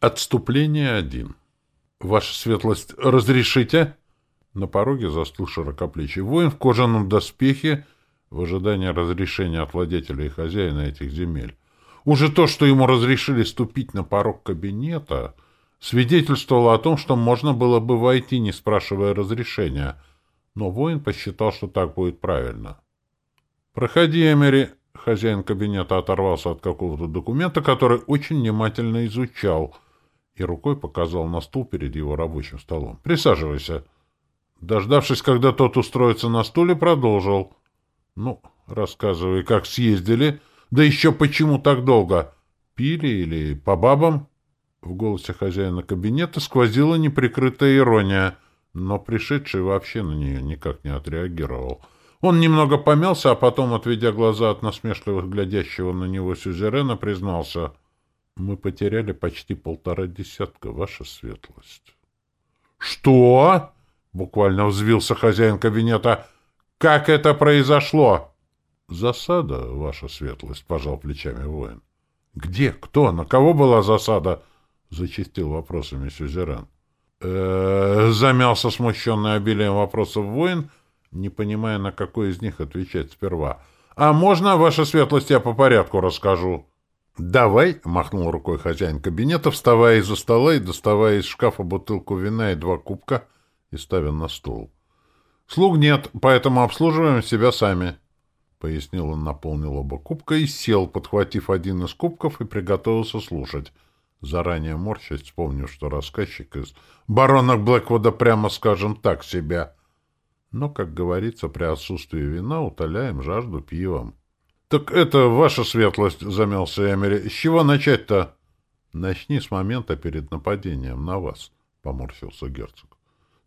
Отступление один. Ваша светлость, разрешите? На пороге застыл широкоплечий воин в кожаном доспехе в ожидании разрешения от владетеля и хозяина этих земель. Уже то, что ему разрешили ступить на порог кабинета, свидетельствовало о том, что можно было бы войти, не спрашивая разрешения, но воин посчитал, что так будет правильно. «Проходи, Эмери!» Хозяин кабинета оторвался от какого-то документа, который очень внимательно изучал, и рукой показал на стул перед его рабочим столом. «Присаживайся!» Дождавшись, когда тот устроится на стуле, продолжил. «Ну, рассказывай, как съездили, да еще почему так долго? Пили или по бабам?» В голосе хозяина кабинета сквозила неприкрытая ирония, но пришедший вообще на нее никак не отреагировал. Он немного помялся, а потом, отведя глаза от насмешливых глядящего на него сюзерена, признался. «Мы потеряли почти полтора десятка, ваша светлость». «Что?» — буквально взвился хозяин кабинета. «Как это произошло?» «Засада, ваша светлость», — пожал плечами воин. «Где? Кто? На кого была засада?» — зачистил вопросами сюзерен. «Э-э-э...» замялся смущенный обилием вопросов воин, не понимая, на какой из них отвечать сперва. «А можно, ваша светлость, я по порядку расскажу?» «Давай», — махнул рукой хозяин кабинета, вставая из-за стола и доставая из шкафа бутылку вина и два кубка — и ставя на стол. «Слуг нет, поэтому обслуживаем себя сами», — пояснил он, наполнил оба кубка и сел, подхватив один из кубков и приготовился слушать, заранее морщась, вспомнив, что рассказчик из барона Блэквуда, прямо скажем так, себя. Но, как говорится, при отсутствии вина утоляем жажду пивом. «Так это ваша светлость», — замялся Эмери. «С чего начать-то?» «Начни с момента перед нападением на вас», — поморщился герцог.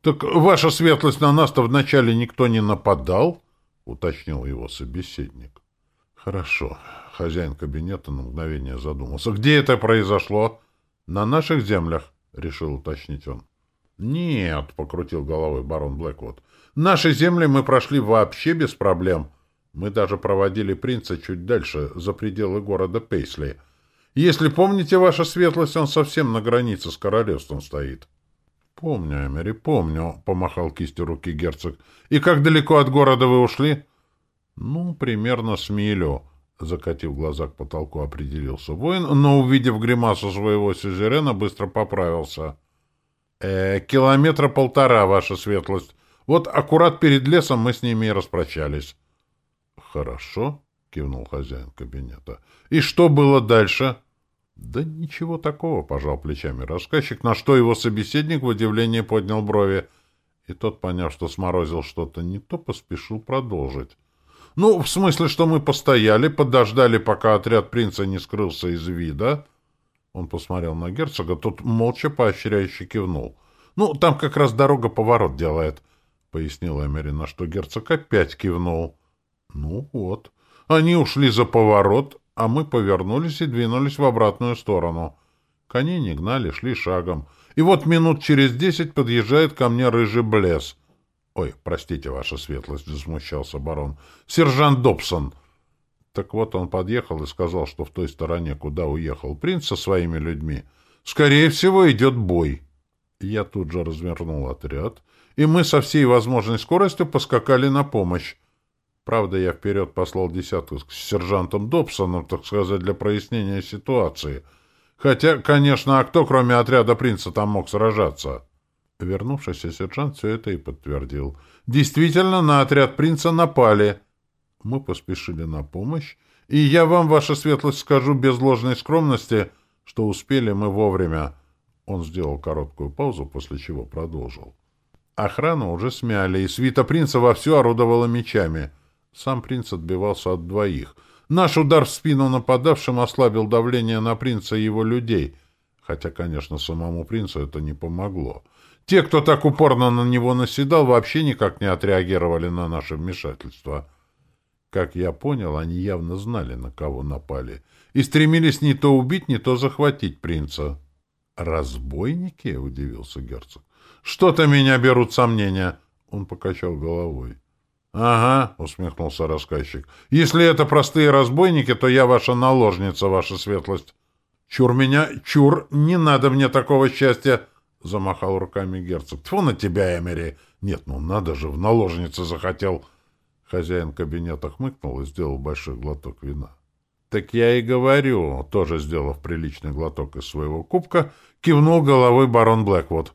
Так ваша светлость на нас-то вначале никто не нападал? — уточнил его собеседник. — Хорошо. Хозяин кабинета на мгновение задумался. — Где это произошло? — На наших землях, — решил уточнить он. — Нет, — покрутил головой барон Блэквуд. — Наши земли мы прошли вообще без проблем. Мы даже проводили принца чуть дальше, за пределы города Пейсли. Если помните, ваша светлость, он совсем на границе с королевством стоит. — «Помню, Эмери, помню», — помахал кистью руки герцог. «И как далеко от города вы ушли?» «Ну, примерно с милю», — закатив глаза к потолку, определился воин, но, увидев гримасу своего сюзерена, быстро поправился. «Э, километра полтора, ваша светлость. Вот аккурат перед лесом мы с ними и распрощались». «Хорошо», — кивнул хозяин кабинета. «И что было дальше?» Да ничего такого, пожал плечами рассказчик, на что его собеседник в удивлении поднял брови. И тот, поняв, что сморозил что-то не то, поспешил продолжить. Ну, в смысле, что мы постояли, подождали, пока отряд принца не скрылся из вида. Он посмотрел на герцога, тот молча поощряюще кивнул. Ну, там как раз дорога поворот делает, пояснила Эмери, на что герцог опять кивнул. Ну вот. Они ушли за поворот, а мы повернулись и двинулись в обратную сторону. Коней не гнали, шли шагом. И вот минут через десять подъезжает ко мне рыжий блес. — Ой, простите, ваша светлость, — засмущался барон. — Сержант Добсон. Так вот он подъехал и сказал, что в той стороне, куда уехал принц со своими людьми, скорее всего, идет бой. Я тут же развернул отряд, и мы со всей возможной скоростью поскакали на помощь. Правда, я вперед послал десятку с сержантом Добсоном, так сказать, для прояснения ситуации. Хотя, конечно, а кто, кроме отряда принца, там мог сражаться? Вернувшийся сержант все это и подтвердил. Действительно, на отряд принца напали. Мы поспешили на помощь, и я вам, ваша светлость, скажу без ложной скромности, что успели мы вовремя. Он сделал короткую паузу, после чего продолжил. Охрану уже смяли, и свита принца вовсю орудовала мечами — сам принц отбивался от двоих. Наш удар в спину нападавшим ослабил давление на принца и его людей, хотя, конечно, самому принцу это не помогло. Те, кто так упорно на него наседал, вообще никак не отреагировали на наше вмешательство. Как я понял, они явно знали, на кого напали, и стремились не то убить, не то захватить принца. «Разбойники?» — удивился герцог. «Что-то меня берут сомнения!» — он покачал головой. — Ага, — усмехнулся рассказчик. — Если это простые разбойники, то я ваша наложница, ваша светлость. — Чур меня, чур, не надо мне такого счастья! — замахал руками герцог. — Тьфу на тебя, Эмери! Нет, ну надо же, в наложнице захотел! Хозяин кабинета хмыкнул и сделал большой глоток вина. — Так я и говорю, тоже сделав приличный глоток из своего кубка, кивнул головой барон Блэквуд.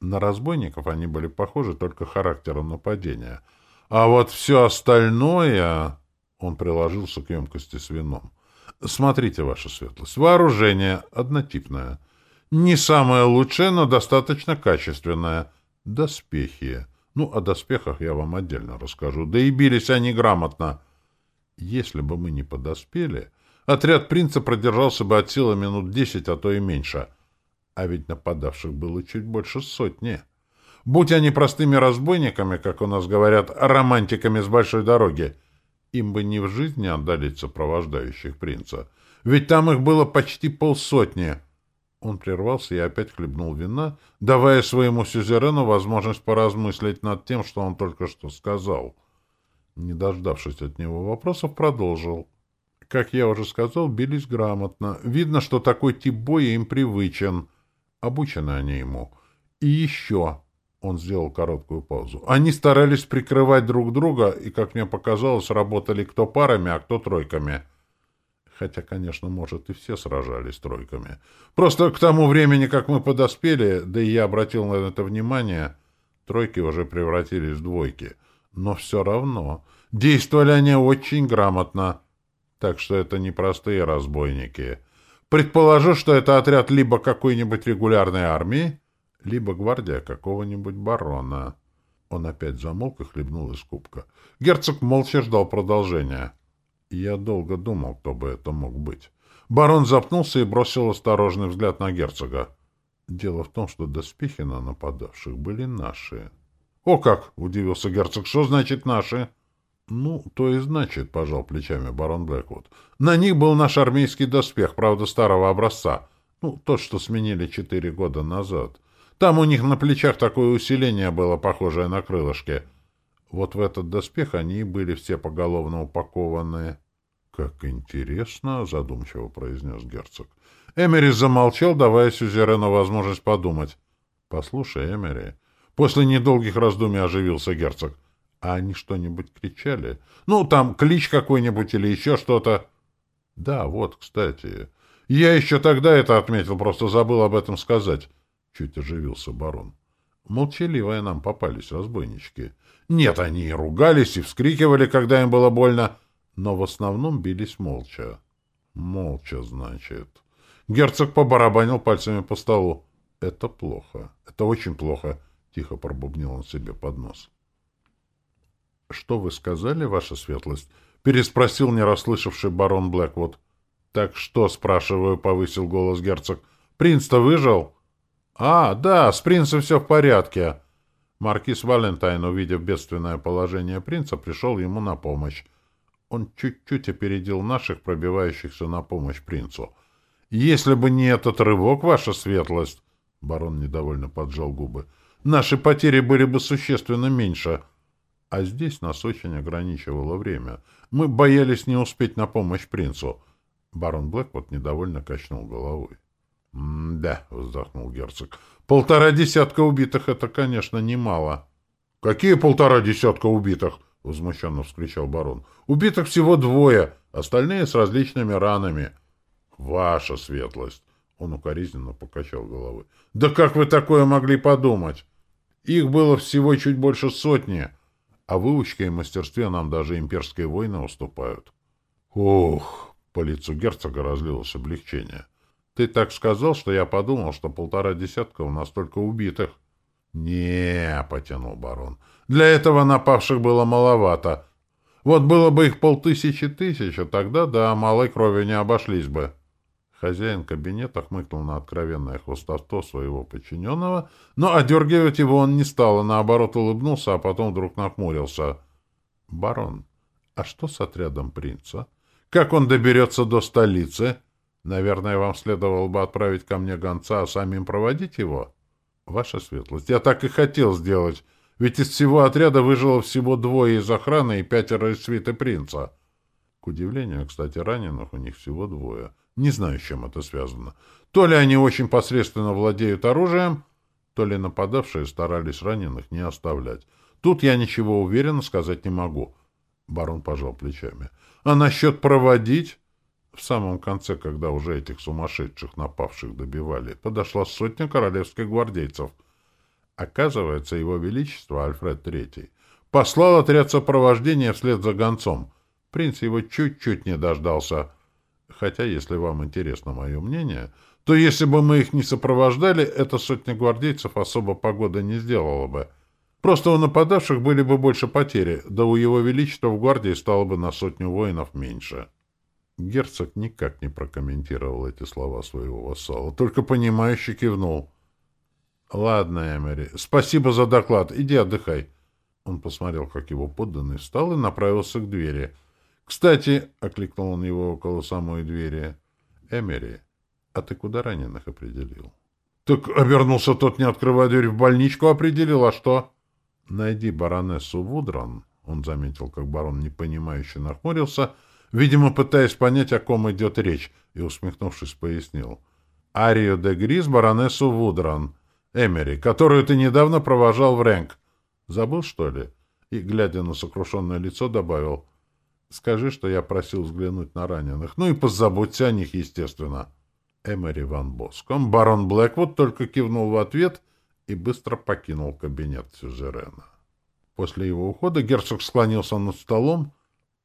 На разбойников они были похожи только характером нападения. А вот все остальное... Он приложился к емкости с вином. — Смотрите, ваша светлость, вооружение однотипное — не самое лучшее, но достаточно качественное. Доспехи. Ну, о доспехах я вам отдельно расскажу. Да и бились они грамотно. Если бы мы не подоспели, отряд принца продержался бы от силы минут десять, а то и меньше. А ведь нападавших было чуть больше сотни. Будь они простыми разбойниками, как у нас говорят, романтиками с большой дороги, им бы ни в жизни отдалить сопровождающих принца. Ведь там их было почти полсотни — он прервался и опять хлебнул вина, давая своему сюзерену возможность поразмыслить над тем, что он только что сказал. Не дождавшись от него вопросов, продолжил. Как я уже сказал, бились грамотно. Видно, что такой тип боя им привычен. Обучены они ему. И еще... Он сделал короткую паузу. Они старались прикрывать друг друга и, как мне показалось, работали кто парами, а кто тройками. Хотя, конечно, может, и все сражались тройками. Просто к тому времени, как мы подоспели, да и я обратил на это внимание, тройки уже превратились в двойки. Но все равно действовали они очень грамотно. Так что это не простые разбойники. Предположу, что это отряд либо какой-нибудь регулярной армии, либо гвардия какого-нибудь барона. Он опять замолк и хлебнул из кубка. Герцог молча ждал продолжения. Я долго думал, кто бы это мог быть. Барон запнулся и бросил осторожный взгляд на герцога. Дело в том, что доспехи на нападавших были наши. — О как! — удивился герцог. — Что значит наши? — Ну, то и значит, — пожал плечами барон Блэквуд. — На них был наш армейский доспех, правда, старого образца. Ну, тот, что сменили четыре года назад. Там у них на плечах такое усиление было, похожее на крылышки. — вот в этот доспех они и были все поголовно упакованы. — Как интересно, — задумчиво произнес герцог. Эмери замолчал, давая Сюзерену возможность подумать. — Послушай, Эмери. После недолгих раздумий оживился герцог. — А они что-нибудь кричали? Ну, там клич какой-нибудь или еще что-то? — Да, вот, кстати. Я еще тогда это отметил, просто забыл об этом сказать. Чуть оживился барон. Молчаливые нам попались разбойнички. Нет, они и ругались, и вскрикивали, когда им было больно, но в основном бились молча. Молча, значит. Герцог побарабанил пальцами по столу. Это плохо. Это очень плохо, тихо пробубнил он себе под нос. Что вы сказали, ваша светлость? переспросил нерасслышавший барон Блэквуд. Так что, спрашиваю, повысил голос герцог. Принц-то выжил? «А, да, с принцем все в порядке». Маркиз Валентайн, увидев бедственное положение принца, пришел ему на помощь. Он чуть-чуть опередил наших, пробивающихся на помощь принцу. «Если бы не этот рывок, ваша светлость...» Барон недовольно поджал губы. «Наши потери были бы существенно меньше. А здесь нас очень ограничивало время. Мы боялись не успеть на помощь принцу». Барон Блэквуд недовольно качнул головой. «Да», — вздохнул герцог, — «полтора десятка убитых — это, конечно, немало». «Какие полтора десятка убитых?» — возмущенно вскричал барон. «Убитых всего двое, остальные с различными ранами». «Ваша светлость!» — он укоризненно покачал головой. «Да как вы такое могли подумать? Их было всего чуть больше сотни, а выучке и мастерстве нам даже имперские войны уступают». «Ух!» — по лицу герцога разлилось облегчение. Ты так сказал, что я подумал, что полтора десятка у нас только убитых. Не, потянул барон. Для этого напавших было маловато. Вот было бы их полтысячи тысяч, а тогда, да, малой крови не обошлись бы. Хозяин кабинета хмыкнул на откровенное хвостовство своего подчиненного, но одергивать его он не стал, а наоборот улыбнулся, а потом вдруг нахмурился. — Барон, а что с отрядом принца? Как он доберется до столицы? — Наверное, вам следовало бы отправить ко мне гонца, а самим проводить его? Ваша светлость, я так и хотел сделать, ведь из всего отряда выжило всего двое из охраны и пятеро из свиты принца. К удивлению, кстати, раненых у них всего двое. Не знаю, с чем это связано. То ли они очень посредственно владеют оружием, то ли нападавшие старались раненых не оставлять. Тут я ничего уверенно сказать не могу. Барон пожал плечами. А насчет проводить? В самом конце, когда уже этих сумасшедших напавших добивали, подошла сотня королевских гвардейцев. Оказывается, его величество Альфред III послал отряд сопровождения вслед за гонцом. Принц его чуть-чуть не дождался. Хотя, если вам интересно мое мнение, то если бы мы их не сопровождали, эта сотня гвардейцев особо погода не сделала бы. Просто у нападавших были бы больше потери, да у его величества в гвардии стало бы на сотню воинов меньше. Герцог никак не прокомментировал эти слова своего вассала, только понимающе кивнул. — Ладно, Эмери, спасибо за доклад, иди отдыхай. Он посмотрел, как его подданный встал и направился к двери. — Кстати, — окликнул он его около самой двери, — Эмери, а ты куда раненых определил? — Так обернулся тот, не открывая дверь, в больничку определил, а что? — Найди баронессу Вудрон, — он заметил, как барон непонимающе нахмурился, — видимо, пытаясь понять, о ком идет речь, и, усмехнувшись, пояснил. «Арию де Грис, баронессу Вудран, Эмери, которую ты недавно провожал в Рэнк. Забыл, что ли?» И, глядя на сокрушенное лицо, добавил. «Скажи, что я просил взглянуть на раненых. Ну и позаботься о них, естественно». Эмери Ван Боском. Барон Блэквуд только кивнул в ответ и быстро покинул кабинет Сюзерена. После его ухода герцог склонился над столом,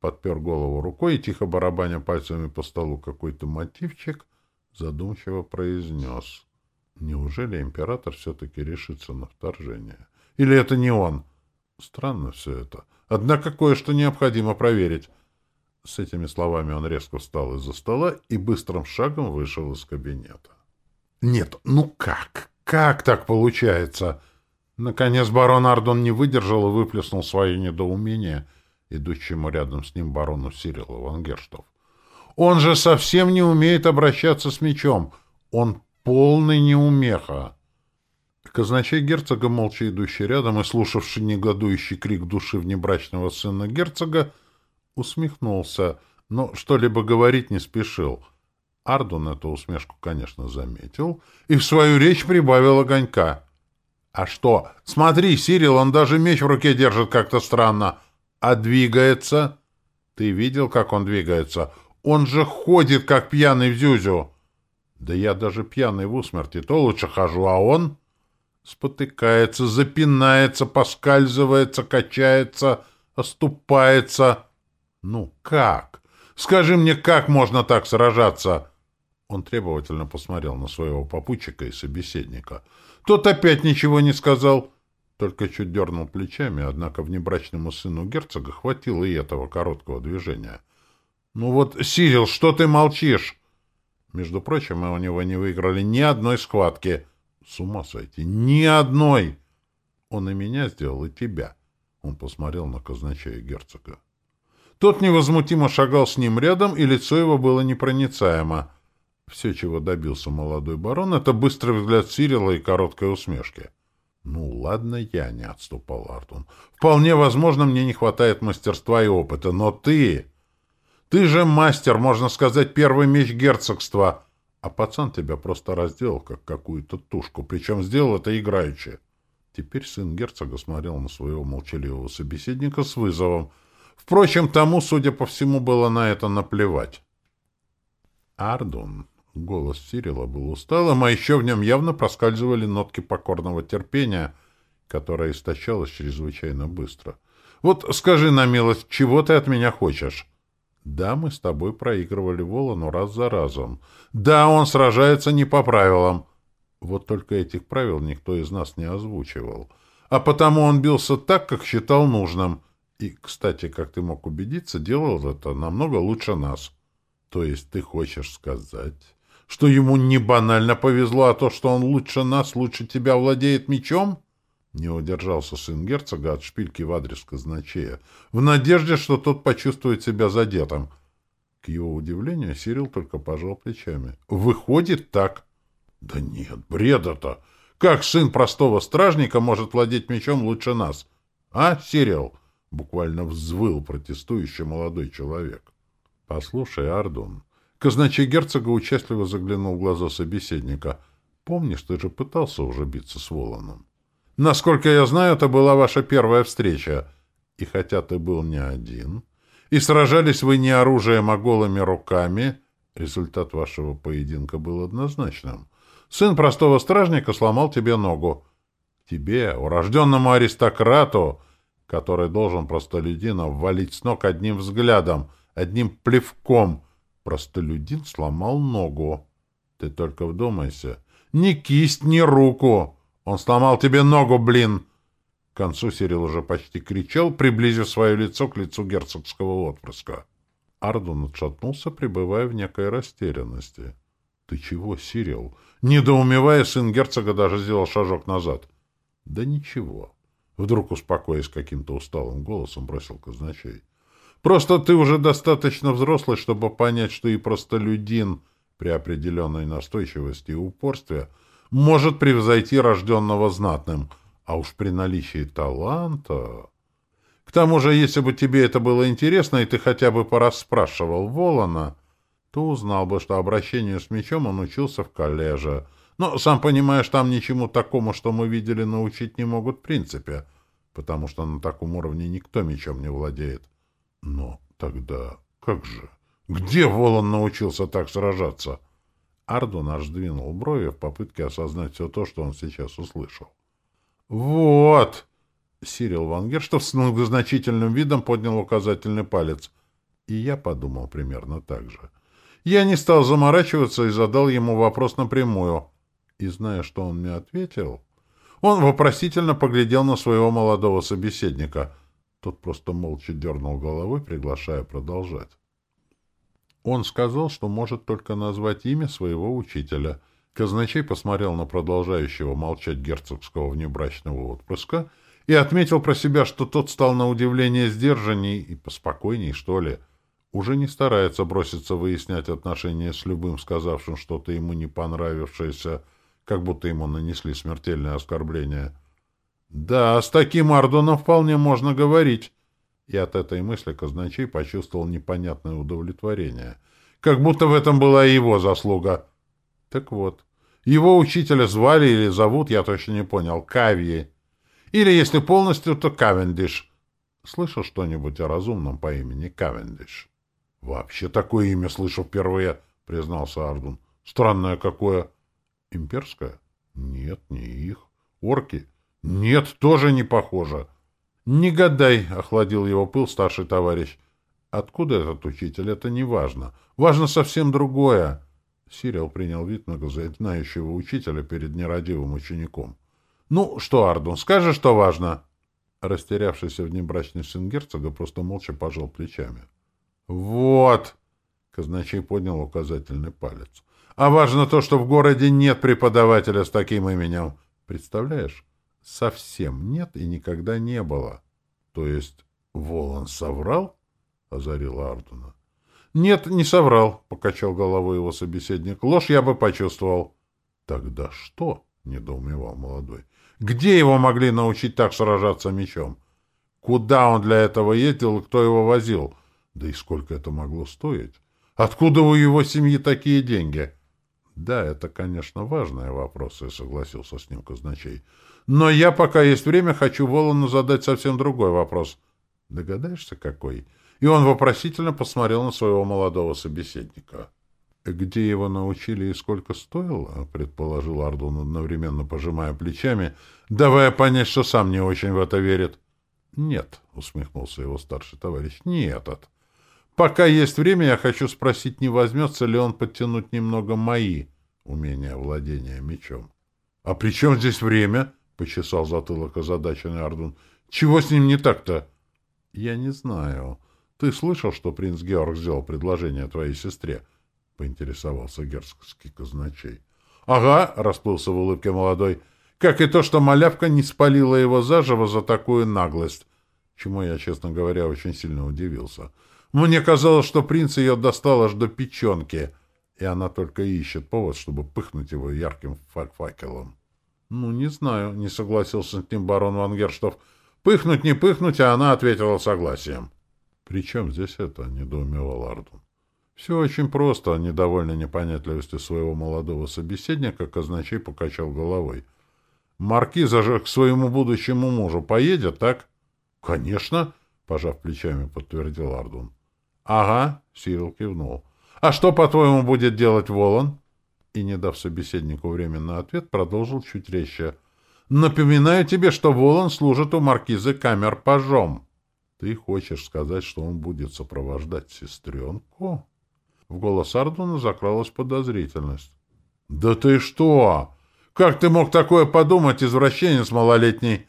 подпер голову рукой и, тихо барабаня пальцами по столу какой-то мотивчик, задумчиво произнес. Неужели император все-таки решится на вторжение? Или это не он? Странно все это. Однако кое-что необходимо проверить. С этими словами он резко встал из-за стола и быстрым шагом вышел из кабинета. Нет, ну как? Как так получается? Наконец барон Ардон не выдержал и выплеснул свое недоумение — идущему рядом с ним барону Сирилу Вангерштов. «Он же совсем не умеет обращаться с мечом. Он полный неумеха». Казначей герцога, молча идущий рядом и слушавший негодующий крик души внебрачного сына герцога, усмехнулся, но что-либо говорить не спешил. Ардун эту усмешку, конечно, заметил и в свою речь прибавил огонька. «А что? Смотри, Сирил, он даже меч в руке держит как-то странно. А двигается? Ты видел, как он двигается? Он же ходит, как пьяный в зюзю. Да я даже пьяный в усмерти, то лучше хожу, а он... Спотыкается, запинается, поскальзывается, качается, оступается. Ну, как? Скажи мне, как можно так сражаться? Он требовательно посмотрел на своего попутчика и собеседника. Тот опять ничего не сказал. Только чуть дернул плечами, однако внебрачному сыну герцога хватило и этого короткого движения. «Ну вот, Сирил, что ты молчишь?» Между прочим, мы у него не выиграли ни одной схватки. С ума сойти, ни одной! Он и меня сделал, и тебя. Он посмотрел на казначея герцога. Тот невозмутимо шагал с ним рядом, и лицо его было непроницаемо. Все, чего добился молодой барон, — это быстрый взгляд Сирила и короткая усмешки. Ну, ладно, я не отступал, Артун. Вполне возможно, мне не хватает мастерства и опыта, но ты... Ты же мастер, можно сказать, первый меч герцогства. А пацан тебя просто разделал, как какую-то тушку, причем сделал это играючи. Теперь сын герцога смотрел на своего молчаливого собеседника с вызовом. Впрочем, тому, судя по всему, было на это наплевать. Ардун Голос Сирила был усталым, а еще в нем явно проскальзывали нотки покорного терпения, которое истощалось чрезвычайно быстро. «Вот скажи на милость, чего ты от меня хочешь?» «Да, мы с тобой проигрывали Волану раз за разом. Да, он сражается не по правилам. Вот только этих правил никто из нас не озвучивал. А потому он бился так, как считал нужным. И, кстати, как ты мог убедиться, делал это намного лучше нас. То есть ты хочешь сказать...» что ему не банально повезло, а то, что он лучше нас, лучше тебя владеет мечом? Не удержался сын герцога от шпильки в адрес казначея, в надежде, что тот почувствует себя задетым. К его удивлению, Сирил только пожал плечами. «Выходит так». «Да нет, бред это! Как сын простого стражника может владеть мечом лучше нас? А, Сирил?» Буквально взвыл протестующий молодой человек. «Послушай, Ардун, Казначей герцога участливо заглянул в глаза собеседника. «Помнишь, ты же пытался уже биться с Воланом?» «Насколько я знаю, это была ваша первая встреча. И хотя ты был не один, и сражались вы не оружием, а голыми руками, результат вашего поединка был однозначным. Сын простого стражника сломал тебе ногу. Тебе, урожденному аристократу, который должен простолюдина ввалить с ног одним взглядом, одним плевком, простолюдин сломал ногу. Ты только вдумайся. Ни кисть, ни руку. Он сломал тебе ногу, блин. К концу Сирил уже почти кричал, приблизив свое лицо к лицу герцогского отпрыска. Ардун отшатнулся, пребывая в некой растерянности. — Ты чего, Сирил? Недоумевая, сын герцога даже сделал шажок назад. — Да ничего. Вдруг, успокоясь каким-то усталым голосом, бросил казначей. — Просто ты уже достаточно взрослый, чтобы понять, что и простолюдин при определенной настойчивости и упорстве может превзойти рожденного знатным, а уж при наличии таланта... К тому же, если бы тебе это было интересно, и ты хотя бы порасспрашивал Волана, то узнал бы, что обращению с мечом он учился в коллеже. Но, сам понимаешь, там ничему такому, что мы видели, научить не могут в принципе, потому что на таком уровне никто мечом не владеет. Но тогда как же? Где Волан научился так сражаться? Ардун аж двинул брови в попытке осознать все то, что он сейчас услышал. «Вот!» Сирил Вангерштов с многозначительным видом поднял указательный палец. И я подумал примерно так же. Я не стал заморачиваться и задал ему вопрос напрямую. И зная, что он мне ответил, он вопросительно поглядел на своего молодого собеседника. Тот просто молча дернул головой, приглашая продолжать. Он сказал, что может только назвать имя своего учителя. Казначей посмотрел на продолжающего молчать герцогского внебрачного отпрыска — и отметил про себя, что тот стал на удивление сдержанней и поспокойней, что ли. Уже не старается броситься выяснять отношения с любым, сказавшим что-то ему не понравившееся, как будто ему нанесли смертельное оскорбление. Да, с таким Ардоном вполне можно говорить. И от этой мысли казначей почувствовал непонятное удовлетворение. Как будто в этом была его заслуга. Так вот, его учителя звали или зовут, я точно не понял, Кавьи. Или, если полностью, то Кавендиш. Слышал что-нибудь о разумном по имени Кавендиш? — Вообще такое имя слышу впервые, — признался Ардун. — Странное какое. — Имперское? — Нет, не их. — Орки? — Нет, тоже не похоже. — Не гадай, — охладил его пыл старший товарищ. — Откуда этот учитель, это не важно. Важно совсем другое. Сирил принял вид многознающего учителя перед нерадивым учеником. — «Ну, что, Ардун, скажешь, что важно?» Растерявшийся внебрачный сын герцога просто молча пожал плечами. «Вот!» — казначей поднял указательный палец. «А важно то, что в городе нет преподавателя с таким именем. Представляешь? Совсем нет и никогда не было. То есть Волан соврал?» — озарила Ардуна. «Нет, не соврал», — покачал головой его собеседник. «Ложь я бы почувствовал». «Тогда что?» — недоумевал молодой. Где его могли научить так сражаться мечом? Куда он для этого ездил кто его возил? Да и сколько это могло стоить? Откуда у его семьи такие деньги? Да, это, конечно, важные вопросы, согласился с ним казначей. Но я, пока есть время, хочу Волану задать совсем другой вопрос. Догадаешься, какой? И он вопросительно посмотрел на своего молодого собеседника. «Где его научили и сколько стоило?» — предположил Ардун, одновременно пожимая плечами, давая понять, что сам не очень в это верит. «Нет», — усмехнулся его старший товарищ, — «не этот. Пока есть время, я хочу спросить, не возьмется ли он подтянуть немного мои умения владения мечом». «А при чем здесь время?» — почесал затылок озадаченный Ардун. «Чего с ним не так-то?» «Я не знаю. Ты слышал, что принц Георг сделал предложение твоей сестре?» — поинтересовался герцогский казначей. — Ага, — расплылся в улыбке молодой, — как и то, что малявка не спалила его заживо за такую наглость, чему я, честно говоря, очень сильно удивился. Мне казалось, что принц ее достал аж до печенки, и она только ищет повод, чтобы пыхнуть его ярким факелом. — Ну, не знаю, — не согласился с ним барон Ван Герштов. — Пыхнуть не пыхнуть, а она ответила согласием. — При чем здесь это? — недоумевал Ардун. Все очень просто, недовольно непонятливостью своего молодого собеседника, казначей покачал головой. Маркиза же к своему будущему мужу поедет, так? Конечно, пожав плечами, подтвердил Ардун. Ага, Сирил кивнул. А что, по-твоему, будет делать Волан? И, не дав собеседнику время на ответ, продолжил чуть резче. Напоминаю тебе, что Волан служит у маркизы камер пажом. Ты хочешь сказать, что он будет сопровождать сестренку? В голос Ардуна закралась подозрительность. — Да ты что? Как ты мог такое подумать, извращенец малолетний?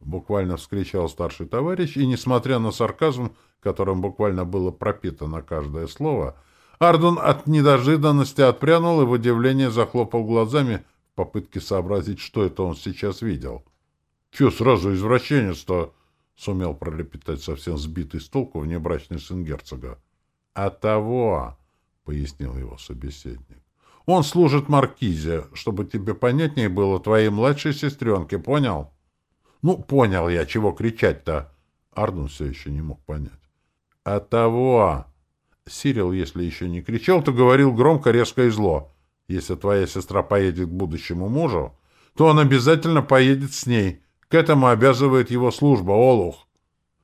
Буквально вскричал старший товарищ, и, несмотря на сарказм, которым буквально было пропитано каждое слово, Ардун от недожиданности отпрянул и в удивлении захлопал глазами в попытке сообразить, что это он сейчас видел. — Че сразу извращенец-то? — сумел пролепетать совсем сбитый с толку внебрачный сын герцога. — А того! — пояснил его собеседник. — Он служит маркизе, чтобы тебе понятнее было твоей младшей сестренке, понял? — Ну, понял я, чего кричать-то. Ардун все еще не мог понять. — А того! Сирил, если еще не кричал, то говорил громко, резко и зло. Если твоя сестра поедет к будущему мужу, то он обязательно поедет с ней. К этому обязывает его служба, Олух.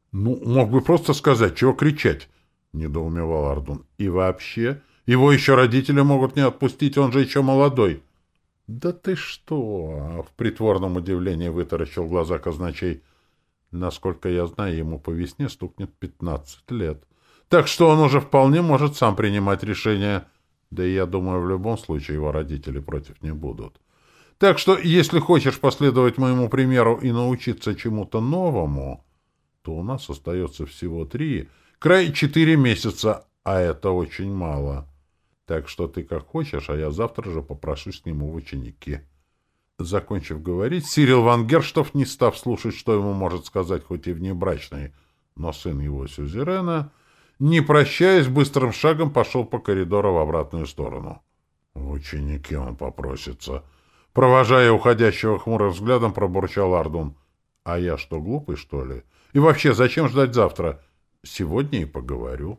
— Ну, мог бы просто сказать, чего кричать, — недоумевал Ардун. — И вообще... Его еще родители могут не отпустить, он же еще молодой. — Да ты что? — в притворном удивлении вытаращил глаза казначей. Насколько я знаю, ему по весне стукнет пятнадцать лет. Так что он уже вполне может сам принимать решения. Да и я думаю, в любом случае его родители против не будут. Так что, если хочешь последовать моему примеру и научиться чему-то новому, то у нас остается всего три, край четыре месяца, а это очень мало. Так что ты как хочешь, а я завтра же попрошу ним в ученики. Закончив говорить, Сирил Ван Герштов, не став слушать, что ему может сказать хоть и внебрачный, но сын его Сюзерена, не прощаясь, быстрым шагом пошел по коридору в обратную сторону. Ученики он попросится. Провожая уходящего хмурым взглядом, пробурчал Ардун. А я что, глупый, что ли? И вообще, зачем ждать завтра? Сегодня и поговорю.